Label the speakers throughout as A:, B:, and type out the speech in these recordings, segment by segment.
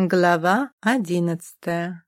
A: Глава одиннадцатая.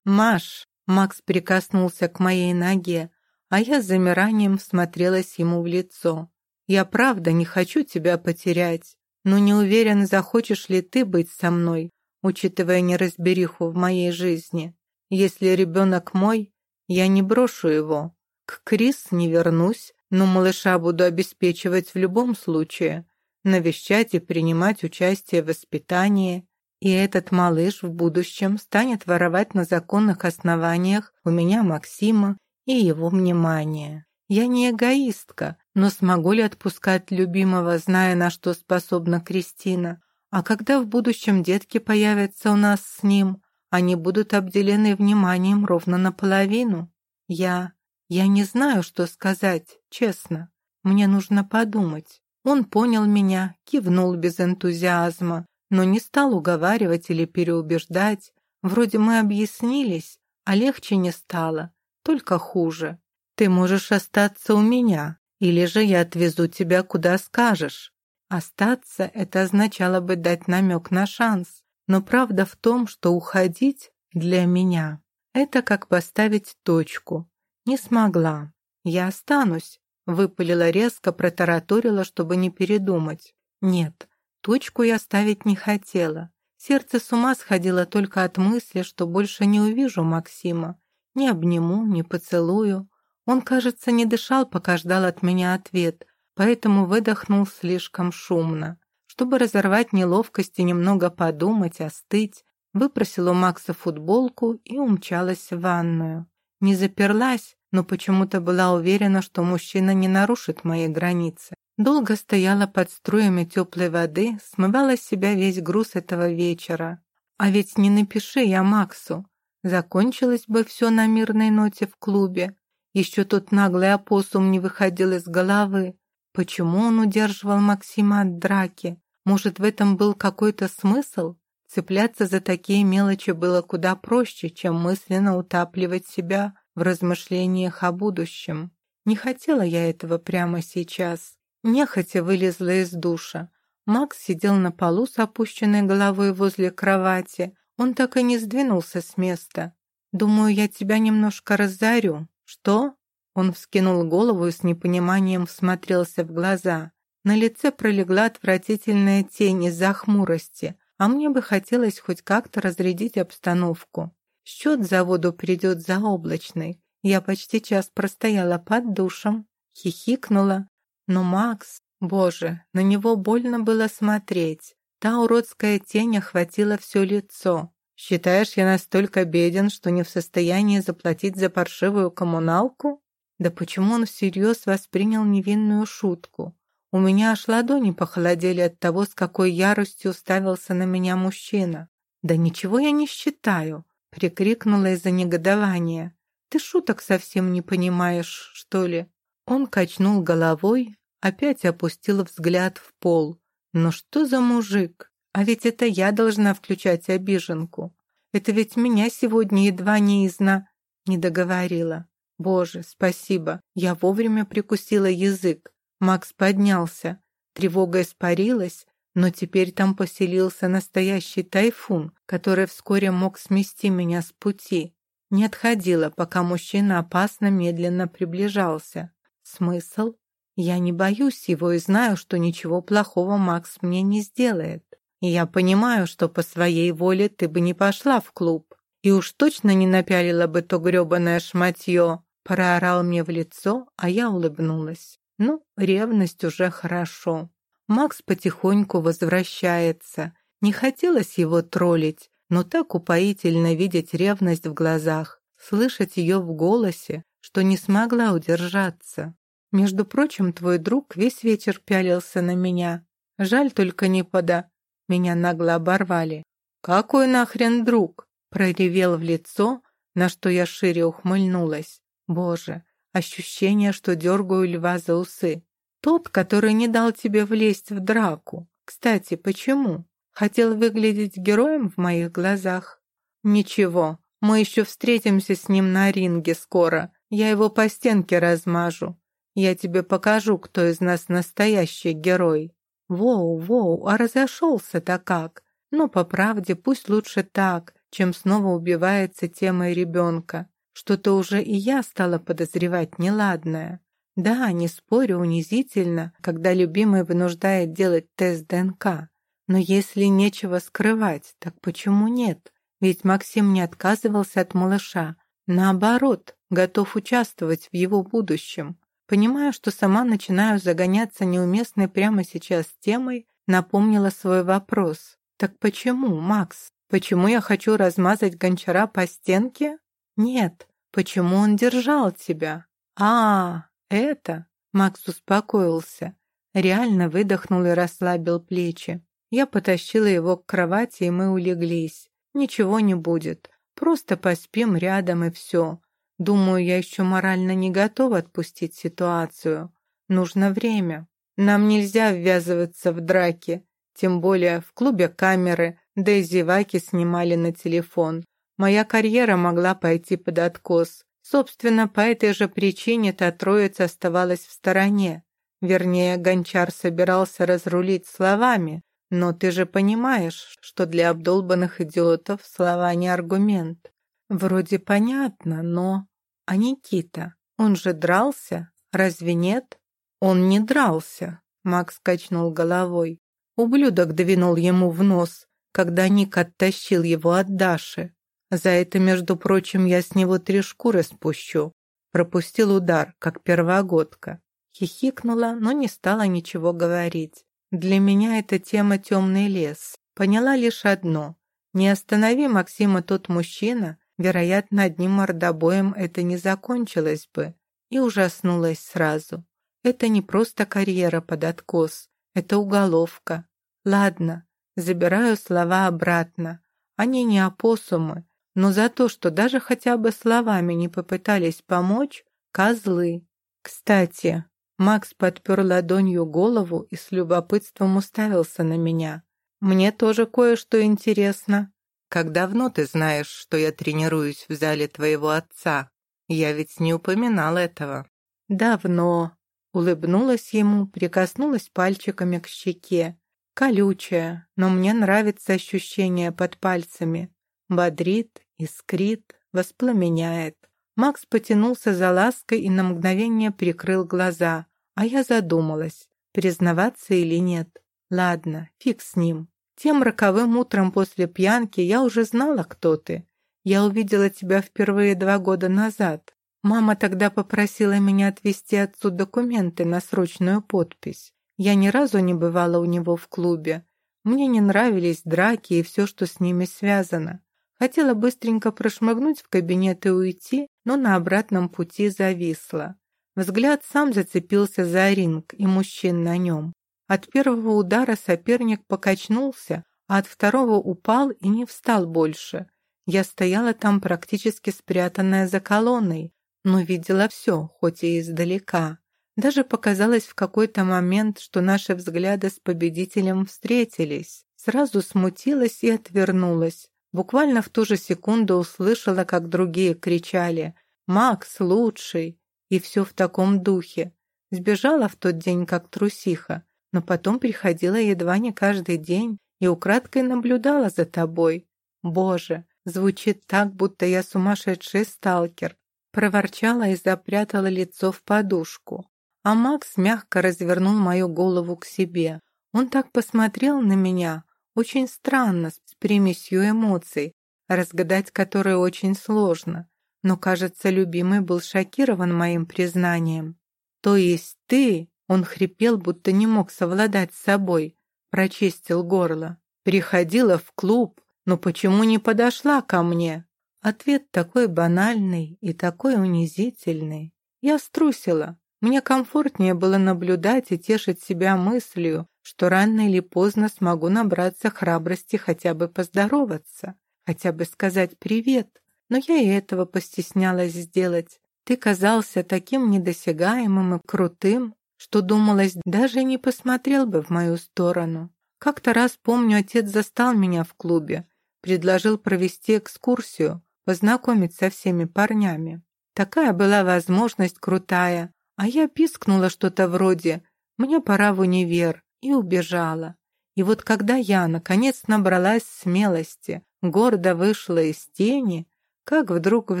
A: «Маш!» — Макс прикоснулся к моей ноге, а я с замиранием смотрелась ему в лицо. «Я правда не хочу тебя потерять, но не уверен, захочешь ли ты быть со мной, учитывая неразбериху в моей жизни. Если ребенок мой, я не брошу его. К Крис не вернусь, но малыша буду обеспечивать в любом случае, навещать и принимать участие в воспитании» И этот малыш в будущем станет воровать на законных основаниях у меня Максима и его внимание. Я не эгоистка, но смогу ли отпускать любимого, зная, на что способна Кристина? А когда в будущем детки появятся у нас с ним, они будут обделены вниманием ровно наполовину? Я... я не знаю, что сказать, честно. Мне нужно подумать. Он понял меня, кивнул без энтузиазма, но не стал уговаривать или переубеждать. Вроде мы объяснились, а легче не стало, только хуже. Ты можешь остаться у меня, или же я отвезу тебя куда скажешь. Остаться — это означало бы дать намек на шанс, но правда в том, что уходить для меня — это как поставить точку. Не смогла. Я останусь, выпалила резко, протараторила, чтобы не передумать. Нет, Точку я ставить не хотела. Сердце с ума сходило только от мысли, что больше не увижу Максима. Не обниму, не поцелую. Он, кажется, не дышал, пока ждал от меня ответ, поэтому выдохнул слишком шумно. Чтобы разорвать неловкость и немного подумать, остыть, выпросила у Макса футболку и умчалась в ванную. Не заперлась, но почему-то была уверена, что мужчина не нарушит мои границы. Долго стояла под струями теплой воды, смывала с себя весь груз этого вечера. А ведь не напиши я Максу. Закончилось бы все на мирной ноте в клубе. Еще тот наглый опоссум не выходил из головы. Почему он удерживал Максима от драки? Может, в этом был какой-то смысл? Цепляться за такие мелочи было куда проще, чем мысленно утапливать себя в размышлениях о будущем. Не хотела я этого прямо сейчас. Нехотя вылезла из душа. Макс сидел на полу с опущенной головой возле кровати. Он так и не сдвинулся с места. «Думаю, я тебя немножко разорю». «Что?» Он вскинул голову и с непониманием всмотрелся в глаза. На лице пролегла отвратительная тень из-за хмурости, а мне бы хотелось хоть как-то разрядить обстановку. Счет за воду придет заоблачный. Я почти час простояла под душем, хихикнула, но Макс, боже, на него больно было смотреть. Та уродская тень охватила все лицо. «Считаешь, я настолько беден, что не в состоянии заплатить за паршивую коммуналку?» Да почему он всерьез воспринял невинную шутку? У меня аж ладони похолодели от того, с какой яростью уставился на меня мужчина. «Да ничего я не считаю!» — прикрикнула из-за негодования. «Ты шуток совсем не понимаешь, что ли?» Он качнул головой, опять опустил взгляд в пол. «Ну что за мужик? А ведь это я должна включать обиженку. Это ведь меня сегодня едва не изна...» Не договорила. «Боже, спасибо, я вовремя прикусила язык. Макс поднялся. Тревога испарилась, но теперь там поселился настоящий тайфун, который вскоре мог смести меня с пути. Не отходила, пока мужчина опасно медленно приближался. Смысл? Я не боюсь его и знаю, что ничего плохого Макс мне не сделает. И я понимаю, что по своей воле ты бы не пошла в клуб. И уж точно не напялила бы то грёбаное шматье. Проорал мне в лицо, а я улыбнулась. Ну, ревность уже хорошо. Макс потихоньку возвращается. Не хотелось его троллить, но так упоительно видеть ревность в глазах, слышать ее в голосе, что не смогла удержаться. Между прочим, твой друг весь вечер пялился на меня. Жаль только не пода. Меня нагло оборвали. «Какой нахрен друг?» Проревел в лицо, на что я шире ухмыльнулась. Боже, ощущение, что дергаю льва за усы. Тот, который не дал тебе влезть в драку. Кстати, почему? Хотел выглядеть героем в моих глазах? Ничего, мы еще встретимся с ним на ринге скоро. Я его по стенке размажу. Я тебе покажу, кто из нас настоящий герой. Воу, воу, а разошелся-то как? Но, по правде, пусть лучше так, чем снова убивается темой ребенка. Что-то уже и я стала подозревать неладное. Да, не спорю, унизительно, когда любимый вынуждает делать тест ДНК. Но если нечего скрывать, так почему нет? Ведь Максим не отказывался от малыша. Наоборот, готов участвовать в его будущем. Понимая, что сама начинаю загоняться неуместной прямо сейчас темой, напомнила свой вопрос. «Так почему, Макс? Почему я хочу размазать гончара по стенке?» «Нет, почему он держал тебя?» «А, это...» Макс успокоился. Реально выдохнул и расслабил плечи. Я потащила его к кровати, и мы улеглись. Ничего не будет. Просто поспим рядом и все. Думаю, я еще морально не готова отпустить ситуацию. Нужно время. Нам нельзя ввязываться в драки. Тем более в клубе камеры, да и зеваки снимали на телефон. Моя карьера могла пойти под откос. Собственно, по этой же причине та троица оставалась в стороне. Вернее, Гончар собирался разрулить словами. Но ты же понимаешь, что для обдолбанных идиотов слова не аргумент. Вроде понятно, но... А Никита, он же дрался, разве нет? Он не дрался, Макс качнул головой. Ублюдок двинул ему в нос, когда Ник оттащил его от Даши. За это, между прочим, я с него три шкуры спущу. Пропустил удар, как первогодка. Хихикнула, но не стала ничего говорить. Для меня эта тема темный лес. Поняла лишь одно. Не останови Максима тот мужчина, Вероятно, одним мордобоем это не закончилось бы. И ужаснулась сразу. Это не просто карьера под откос, это уголовка. Ладно, забираю слова обратно. Они не опоссумы, но за то, что даже хотя бы словами не попытались помочь, козлы. Кстати, Макс подпер ладонью голову и с любопытством уставился на меня. «Мне тоже кое-что интересно». Как давно ты знаешь, что я тренируюсь в зале твоего отца? Я ведь не упоминал этого». «Давно», — улыбнулась ему, прикоснулась пальчиками к щеке. Колючая, но мне нравится ощущение под пальцами. Бодрит, искрит, воспламеняет. Макс потянулся за лаской и на мгновение прикрыл глаза, а я задумалась, признаваться или нет. Ладно, фиг с ним. Тем роковым утром после пьянки я уже знала, кто ты. Я увидела тебя впервые два года назад. Мама тогда попросила меня отвезти отцу документы на срочную подпись. Я ни разу не бывала у него в клубе. Мне не нравились драки и все, что с ними связано. Хотела быстренько прошмыгнуть в кабинет и уйти, но на обратном пути зависла. Взгляд сам зацепился за ринг и мужчин на нем. От первого удара соперник покачнулся, а от второго упал и не встал больше. Я стояла там практически спрятанная за колонной, но видела все, хоть и издалека. Даже показалось в какой-то момент, что наши взгляды с победителем встретились. Сразу смутилась и отвернулась. Буквально в ту же секунду услышала, как другие кричали «Макс лучший!» и все в таком духе. Сбежала в тот день, как трусиха но потом приходила едва не каждый день и украдкой наблюдала за тобой. Боже, звучит так, будто я сумасшедший сталкер. Проворчала и запрятала лицо в подушку. А Макс мягко развернул мою голову к себе. Он так посмотрел на меня, очень странно, с примесью эмоций, разгадать которые очень сложно. Но, кажется, любимый был шокирован моим признанием. «То есть ты он хрипел, будто не мог совладать с собой. Прочистил горло. Приходила в клуб, но почему не подошла ко мне? Ответ такой банальный и такой унизительный. Я струсила. Мне комфортнее было наблюдать и тешить себя мыслью, что рано или поздно смогу набраться храбрости хотя бы поздороваться, хотя бы сказать «привет». Но я и этого постеснялась сделать. Ты казался таким недосягаемым и крутым, что, думалось, даже не посмотрел бы в мою сторону. Как-то раз, помню, отец застал меня в клубе, предложил провести экскурсию, познакомить со всеми парнями. Такая была возможность крутая, а я пискнула что-то вроде «мне пора в универ» и убежала. И вот когда я, наконец, набралась смелости, гордо вышла из тени, как вдруг в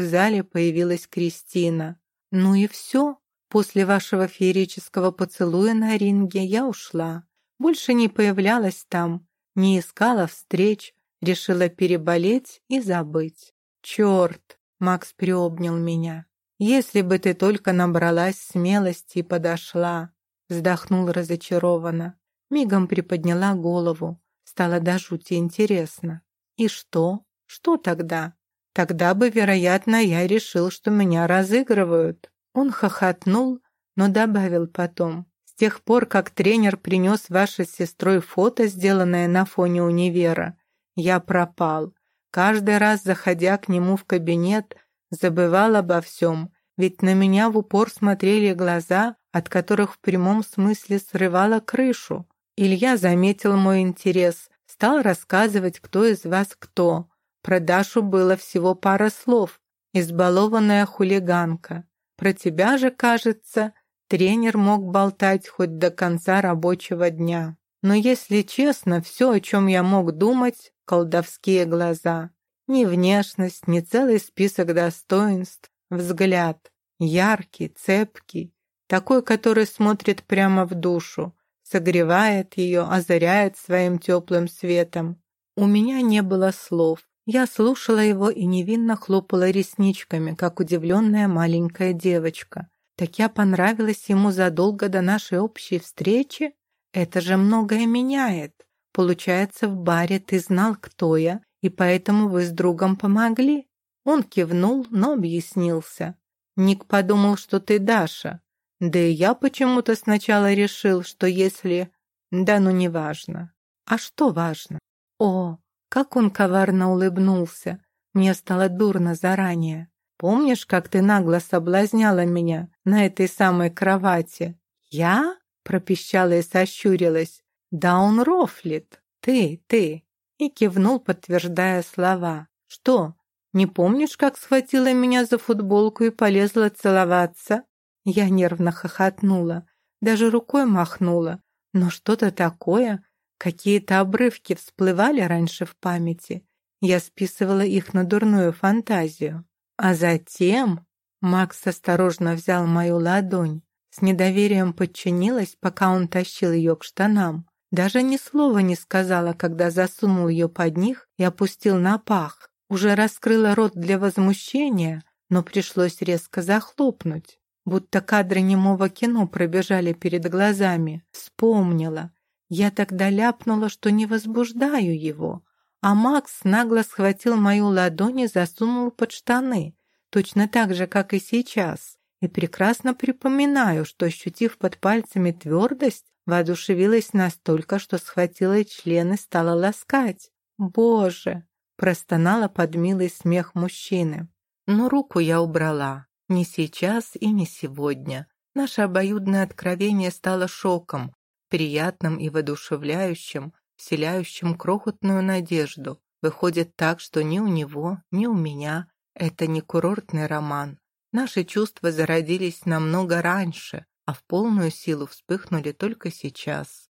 A: зале появилась Кристина. Ну и все. После вашего феерического поцелуя на ринге я ушла. Больше не появлялась там, не искала встреч, решила переболеть и забыть. Черт, Макс приобнял меня. Если бы ты только набралась смелости и подошла, вздохнул разочарованно. Мигом приподняла голову. Стало до жути интересно. И что? Что тогда? Тогда бы, вероятно, я решил, что меня разыгрывают. Он хохотнул, но добавил потом. С тех пор, как тренер принес вашей сестрой фото, сделанное на фоне универа, я пропал. Каждый раз, заходя к нему в кабинет, забывал обо всем, ведь на меня в упор смотрели глаза, от которых в прямом смысле срывало крышу. Илья заметил мой интерес, стал рассказывать, кто из вас кто. Про Дашу было всего пара слов. Избалованная хулиганка. Про тебя же, кажется, тренер мог болтать хоть до конца рабочего дня. Но если честно, все, о чем я мог думать, колдовские глаза. Ни внешность, ни целый список достоинств. Взгляд. Яркий, цепкий. Такой, который смотрит прямо в душу согревает ее, озаряет своим теплым светом. У меня не было слов. Я слушала его и невинно хлопала ресничками, как удивленная маленькая девочка. Так я понравилась ему задолго до нашей общей встречи? Это же многое меняет. Получается, в баре ты знал, кто я, и поэтому вы с другом помогли? Он кивнул, но объяснился. Ник подумал, что ты Даша. Да и я почему-то сначала решил, что если... Да ну не важно. А что важно? О, как он коварно улыбнулся. Мне стало дурно заранее. Помнишь, как ты нагло соблазняла меня на этой самой кровати? Я? Пропищала и сощурилась. Да он рофлит. Ты, ты. И кивнул, подтверждая слова. Что, не помнишь, как схватила меня за футболку и полезла целоваться? Я нервно хохотнула, даже рукой махнула. Но что-то такое, какие-то обрывки всплывали раньше в памяти. Я списывала их на дурную фантазию. А затем Макс осторожно взял мою ладонь, с недоверием подчинилась, пока он тащил ее к штанам. Даже ни слова не сказала, когда засунул ее под них и опустил на пах. Уже раскрыла рот для возмущения, но пришлось резко захлопнуть будто кадры немого кино пробежали перед глазами. Вспомнила. Я тогда ляпнула, что не возбуждаю его, а Макс нагло схватил мою ладонь и засунул под штаны, точно так же, как и сейчас. И прекрасно припоминаю, что, ощутив под пальцами твердость, воодушевилась настолько, что схватила член и стала ласкать. «Боже!» – простонала под милый смех мужчины. Но руку я убрала. Не сейчас и не сегодня. Наше обоюдное откровение стало шоком, приятным и воодушевляющим, вселяющим крохотную надежду. Выходит так, что ни у него, ни у меня это не курортный роман. Наши чувства зародились намного раньше, а в полную силу вспыхнули только сейчас.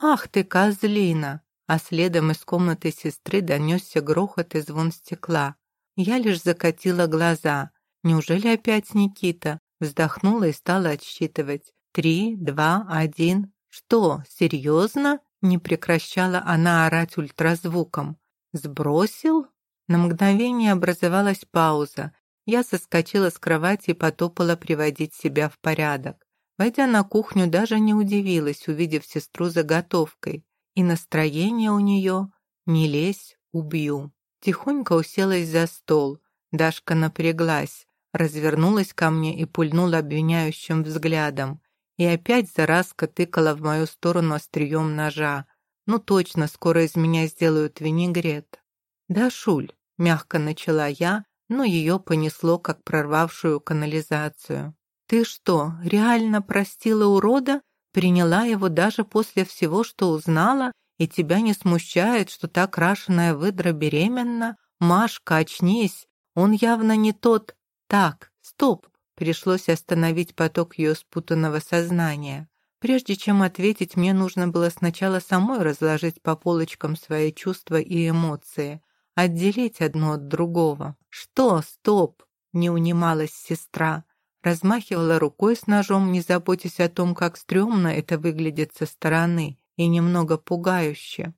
A: «Ах ты, козлина!» А следом из комнаты сестры донесся грохот и звон стекла. Я лишь закатила глаза. Неужели опять Никита? Вздохнула и стала отсчитывать. Три, два, один. Что, серьезно? Не прекращала она орать ультразвуком. Сбросил? На мгновение образовалась пауза. Я соскочила с кровати и потопала приводить себя в порядок. Войдя на кухню, даже не удивилась, увидев сестру заготовкой. И настроение у нее «не лезь, убью». Тихонько уселась за стол. Дашка напряглась развернулась ко мне и пульнула обвиняющим взглядом. И опять заразка тыкала в мою сторону острием ножа. Ну точно, скоро из меня сделают винегрет. «Да, Шуль», — мягко начала я, но ее понесло, как прорвавшую канализацию. «Ты что, реально простила урода? Приняла его даже после всего, что узнала? И тебя не смущает, что та крашеная выдра беременна? Машка, очнись, он явно не тот, так, стоп. Пришлось остановить поток ее спутанного сознания. Прежде чем ответить, мне нужно было сначала самой разложить по полочкам свои чувства и эмоции, отделить одно от другого. «Что? Стоп!» — не унималась сестра. Размахивала рукой с ножом, не заботясь о том, как стрёмно это выглядит со стороны и немного пугающе.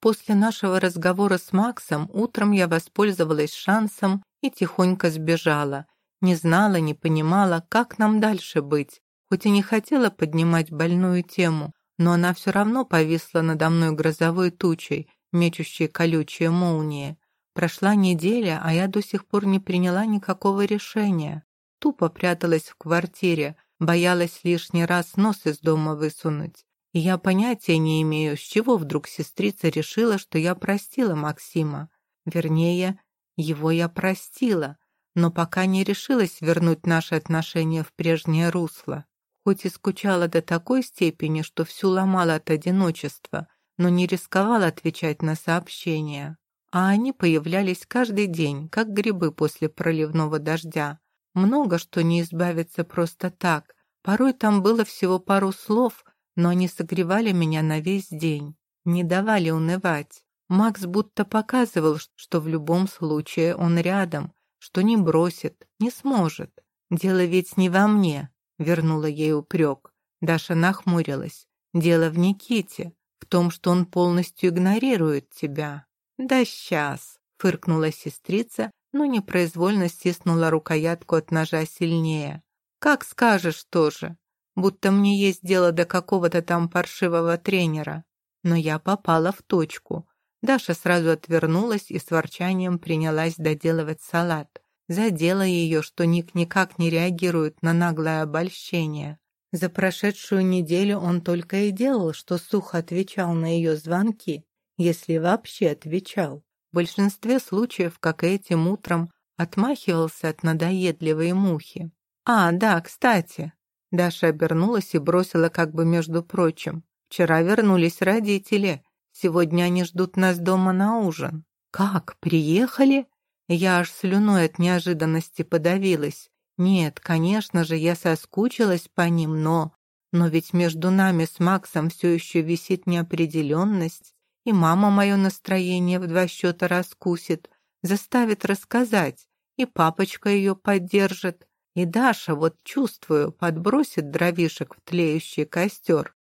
A: После нашего разговора с Максом утром я воспользовалась шансом и тихонько сбежала. Не знала, не понимала, как нам дальше быть, Хоть и не хотела поднимать больную тему, но она все равно повисла надо мной грозовой тучей, мечущей колючие молнии. Прошла неделя, а я до сих пор не приняла никакого решения. Тупо пряталась в квартире, боялась лишний раз нос из дома высунуть. И я понятия не имею, с чего вдруг сестрица решила, что я простила Максима. Вернее, его я простила, но пока не решилась вернуть наши отношения в прежнее русло. Хоть и скучала до такой степени, что всю ломала от одиночества, но не рисковала отвечать на сообщения. А они появлялись каждый день, как грибы после проливного дождя. Много что не избавится просто так. Порой там было всего пару слов, но они согревали меня на весь день, не давали унывать. Макс будто показывал, что в любом случае он рядом, что не бросит, не сможет. Дело ведь не во мне, вернула ей упрек. Даша нахмурилась. Дело в Никите, в том, что он полностью игнорирует тебя. Да сейчас, фыркнула сестрица, но непроизвольно стиснула рукоятку от ножа сильнее. Как скажешь тоже, будто мне есть дело до какого-то там паршивого тренера. Но я попала в точку. Даша сразу отвернулась и с ворчанием принялась доделывать салат. Задело ее, что Ник никак не реагирует на наглое обольщение. За прошедшую неделю он только и делал, что сухо отвечал на ее звонки, если вообще отвечал. В большинстве случаев, как и этим утром, отмахивался от надоедливой мухи. «А, да, кстати». Даша обернулась и бросила как бы между прочим. «Вчера вернулись родители. Сегодня они ждут нас дома на ужин». «Как, приехали?» Я аж слюной от неожиданности подавилась. Нет, конечно же, я соскучилась по ним, но... Но ведь между нами с Максом все еще висит неопределенность, и мама мое настроение в два счета раскусит, заставит рассказать, и папочка ее поддержит, и Даша, вот чувствую, подбросит дровишек в тлеющий костер.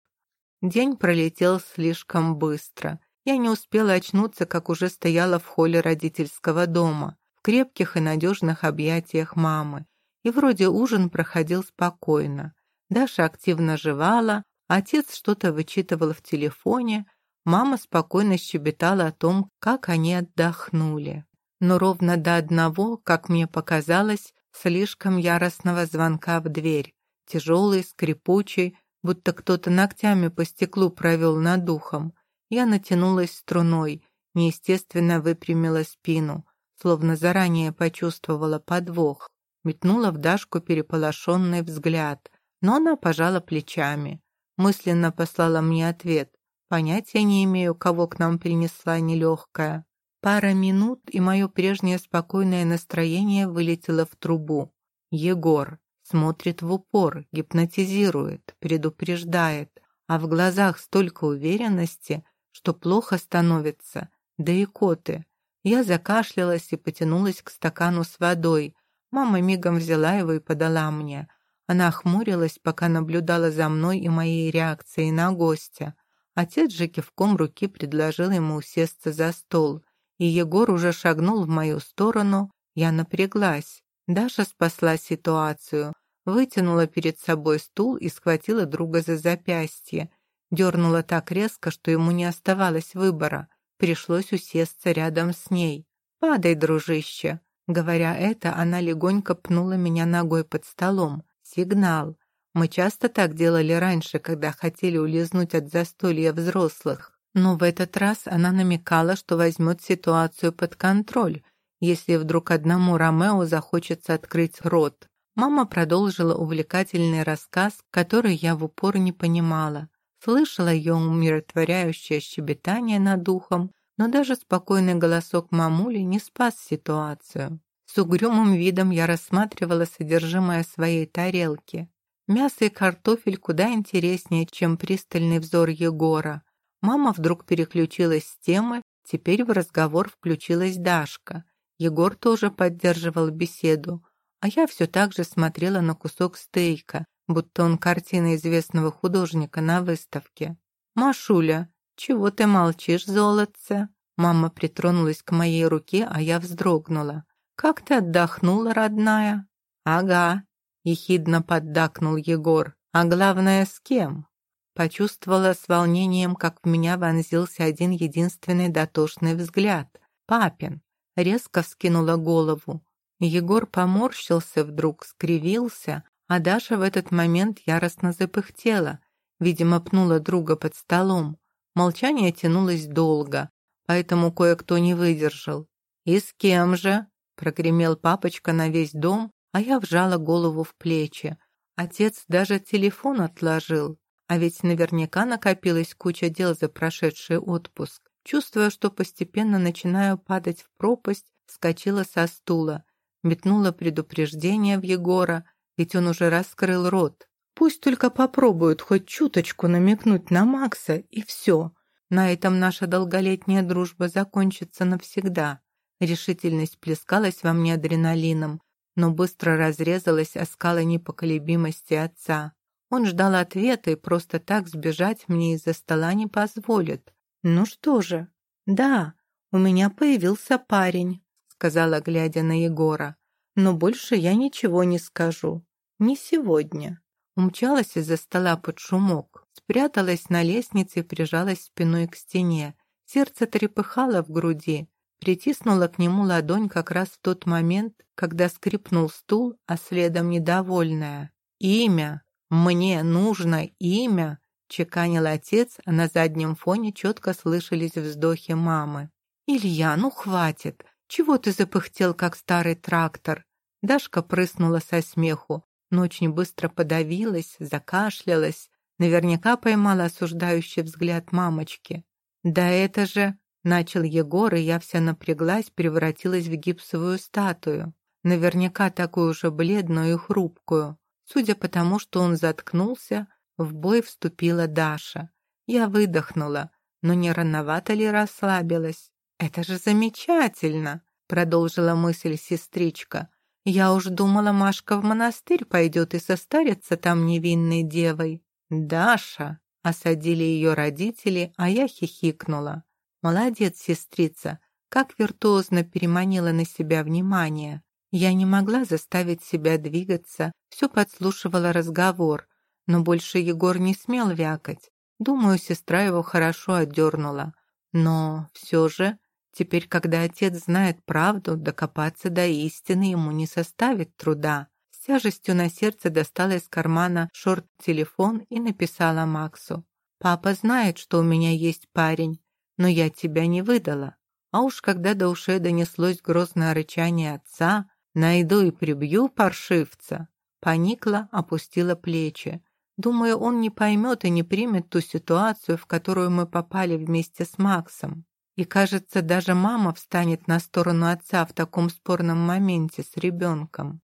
A: День пролетел слишком быстро. Я не успела очнуться, как уже стояла в холле родительского дома, в крепких и надежных объятиях мамы. И вроде ужин проходил спокойно. Даша активно жевала, отец что-то вычитывал в телефоне, мама спокойно щебетала о том, как они отдохнули. Но ровно до одного, как мне показалось, слишком яростного звонка в дверь, тяжелый, скрипучий, будто кто-то ногтями по стеклу провел над духом. Я натянулась струной, неестественно выпрямила спину, словно заранее почувствовала подвох. Метнула в Дашку переполошенный взгляд, но она пожала плечами. Мысленно послала мне ответ. Понятия не имею, кого к нам принесла нелегкая. Пара минут, и мое прежнее спокойное настроение вылетело в трубу. Егор смотрит в упор, гипнотизирует, предупреждает, а в глазах столько уверенности, что плохо становится, да и коты. Я закашлялась и потянулась к стакану с водой. Мама мигом взяла его и подала мне. Она охмурилась, пока наблюдала за мной и моей реакцией на гостя. Отец же кивком руки предложил ему усесться за стол, и Егор уже шагнул в мою сторону. Я напряглась. Даша спасла ситуацию, вытянула перед собой стул и схватила друга за запястье. Дернула так резко, что ему не оставалось выбора. Пришлось усесться рядом с ней. «Падай, дружище!» Говоря это, она легонько пнула меня ногой под столом. Сигнал. Мы часто так делали раньше, когда хотели улизнуть от застолья взрослых. Но в этот раз она намекала, что возьмет ситуацию под контроль, если вдруг одному Ромео захочется открыть рот. Мама продолжила увлекательный рассказ, который я в упор не понимала. Слышала ее умиротворяющее щебетание над духом, но даже спокойный голосок мамули не спас ситуацию. С угрюмым видом я рассматривала содержимое своей тарелки. Мясо и картофель куда интереснее, чем пристальный взор Егора. Мама вдруг переключилась с темы, теперь в разговор включилась Дашка. Егор тоже поддерживал беседу, а я все так же смотрела на кусок стейка, будто он картина известного художника на выставке. «Машуля, чего ты молчишь, золотце?» Мама притронулась к моей руке, а я вздрогнула. «Как ты отдохнула, родная?» «Ага», — ехидно поддакнул Егор. «А главное, с кем?» Почувствовала с волнением, как в меня вонзился один единственный дотошный взгляд. Папин. Резко вскинула голову. Егор поморщился вдруг, скривился, а Даша в этот момент яростно запыхтела. Видимо, пнула друга под столом. Молчание тянулось долго, поэтому кое-кто не выдержал. «И с кем же?» — прогремел папочка на весь дом, а я вжала голову в плечи. Отец даже телефон отложил, а ведь наверняка накопилась куча дел за прошедший отпуск. Чувствуя, что постепенно начинаю падать в пропасть, вскочила со стула, метнула предупреждение в Егора, ведь он уже раскрыл рот. Пусть только попробуют хоть чуточку намекнуть на Макса, и все. На этом наша долголетняя дружба закончится навсегда. Решительность плескалась во мне адреналином, но быстро разрезалась о скалы непоколебимости отца. Он ждал ответа и просто так сбежать мне из-за стола не позволит. «Ну что же?» «Да, у меня появился парень», сказала, глядя на Егора. «Но больше я ничего не скажу. Не сегодня». Умчалась из-за стола под шумок, спряталась на лестнице и прижалась спиной к стене. Сердце трепыхало в груди. Притиснула к нему ладонь как раз в тот момент, когда скрипнул стул, а следом недовольная. «Имя! Мне нужно имя!» — чеканил отец, а на заднем фоне четко слышались вздохи мамы. «Илья, ну хватит! Чего ты запыхтел, как старый трактор?» Дашка прыснула со смеху но очень быстро подавилась, закашлялась, наверняка поймала осуждающий взгляд мамочки. «Да это же...» — начал Егор, и я вся напряглась, превратилась в гипсовую статую. Наверняка такую же бледную и хрупкую. Судя по тому, что он заткнулся, в бой вступила Даша. Я выдохнула, но не рановато ли расслабилась? «Это же замечательно!» — продолжила мысль сестричка. Я уж думала, Машка в монастырь пойдет и состарится там невинной девой. Даша, осадили ее родители, а я хихикнула. Молодец, сестрица, как виртуозно переманила на себя внимание. Я не могла заставить себя двигаться, все подслушивала разговор, но больше Егор не смел вякать. Думаю, сестра его хорошо отдернула. Но все же Теперь, когда отец знает правду, докопаться до истины ему не составит труда. С тяжестью на сердце достала из кармана шорт-телефон и написала Максу. «Папа знает, что у меня есть парень, но я тебя не выдала». А уж когда до ушей донеслось грозное рычание отца, «Найду и прибью паршивца», поникла, опустила плечи. Думаю, он не поймет и не примет ту ситуацию, в которую мы попали вместе с Максом. И, кажется, даже мама встанет на сторону отца в таком спорном моменте с ребенком.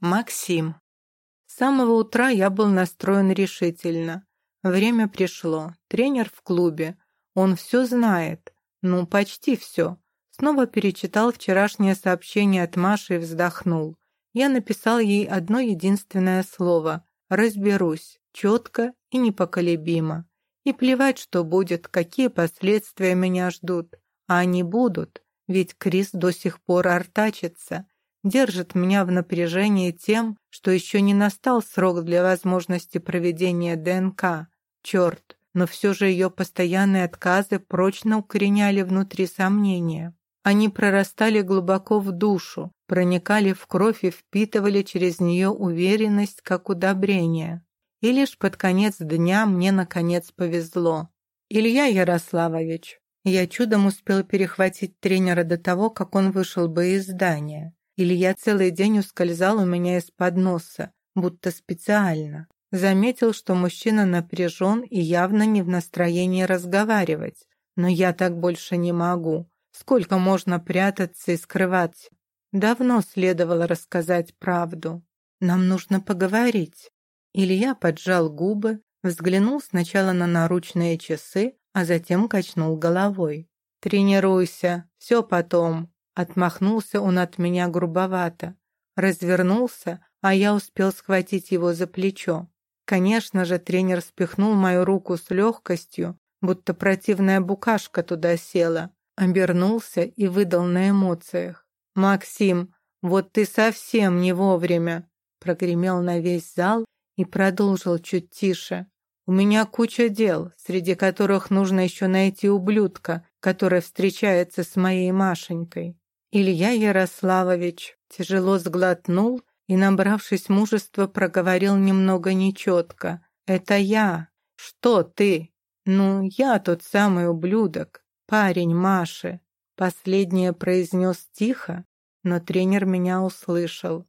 A: Максим. С самого утра я был настроен решительно. Время пришло. Тренер в клубе. Он все знает. Ну, почти все. Снова перечитал вчерашнее сообщение от Маши и вздохнул. Я написал ей одно единственное слово. «Разберусь». Четко и непоколебимо. И плевать, что будет, какие последствия меня ждут. А они будут, ведь Крис до сих пор артачится, держит меня в напряжении тем, что еще не настал срок для возможности проведения ДНК. Черт, но все же ее постоянные отказы прочно укореняли внутри сомнения. Они прорастали глубоко в душу, проникали в кровь и впитывали через нее уверенность как удобрение. И лишь под конец дня мне, наконец, повезло. Илья Ярославович. Я чудом успел перехватить тренера до того, как он вышел бы из здания. Илья целый день ускользал у меня из-под носа, будто специально. Заметил, что мужчина напряжен и явно не в настроении разговаривать. Но я так больше не могу. Сколько можно прятаться и скрывать? Давно следовало рассказать правду. Нам нужно поговорить. Илья поджал губы, взглянул сначала на наручные часы, а затем качнул головой. «Тренируйся, все потом», — отмахнулся он от меня грубовато. Развернулся, а я успел схватить его за плечо. Конечно же, тренер спихнул мою руку с легкостью, будто противная букашка туда села, обернулся и выдал на эмоциях. «Максим, вот ты совсем не вовремя!» прогремел на весь зал и продолжил чуть тише. «У меня куча дел, среди которых нужно еще найти ублюдка, который встречается с моей Машенькой». Илья Ярославович тяжело сглотнул и, набравшись мужества, проговорил немного нечетко. «Это я. Что ты?» «Ну, я тот самый ублюдок, парень Маши». Последнее произнес тихо, но тренер меня услышал.